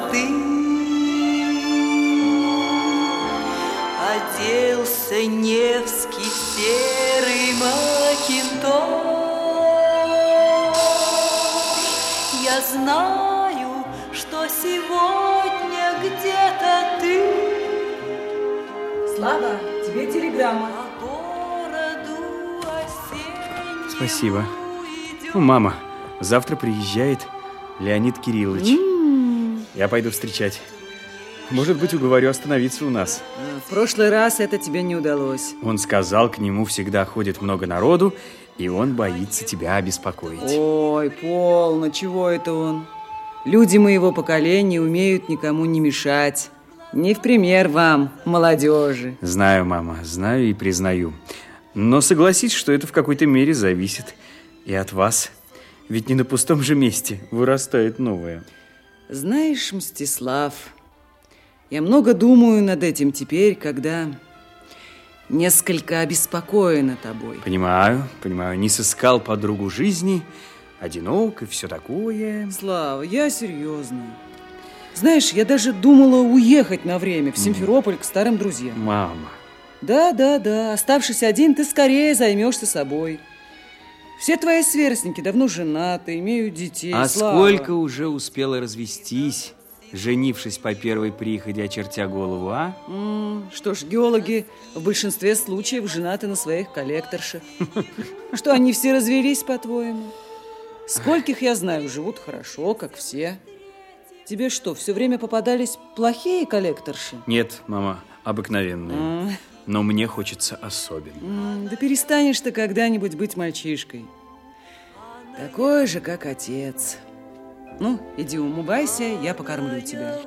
мосты. Оделся Невский в серый макинтош. Я знаю, что сегодня где-то ты. Слава, тебе телеграмма. Спасибо. Ну, мама, завтра приезжает Леонид Кириллович. Я пойду встречать. Может быть, уговорю остановиться у нас. В прошлый раз это тебе не удалось. Он сказал, к нему всегда ходит много народу, и он боится тебя обеспокоить. Ой, полно, чего это он? Люди моего поколения умеют никому не мешать. Не в пример вам, молодежи. Знаю, мама, знаю и признаю. Но согласись, что это в какой-то мере зависит и от вас. Ведь не на пустом же месте вырастает новое. Знаешь, Мстислав, я много думаю над этим теперь, когда несколько обеспокоена тобой. Понимаю, понимаю, не сыскал подругу жизни, одинок и все такое. Слава, я серьезно. Знаешь, я даже думала уехать на время в Симферополь к старым друзьям. Мама, Да, да, да. Оставшись один, ты скорее займешься собой. Все твои сверстники давно женаты, имеют детей. а Слава. сколько уже успела развестись, женившись по первой приходе, очертя голову, а? М, Что ж, геологи в большинстве случаев женаты на своих коллекторшах. Что, они все развелись, по-твоему? Скольких, я знаю, живут хорошо, как все. Тебе что, все время попадались плохие коллекторши? Нет, мама, обыкновенные. Но мне хочется особенно. Да перестанешь ты когда-нибудь быть мальчишкой. Такой же, как отец. Ну, иди умывайся, я покормлю тебя.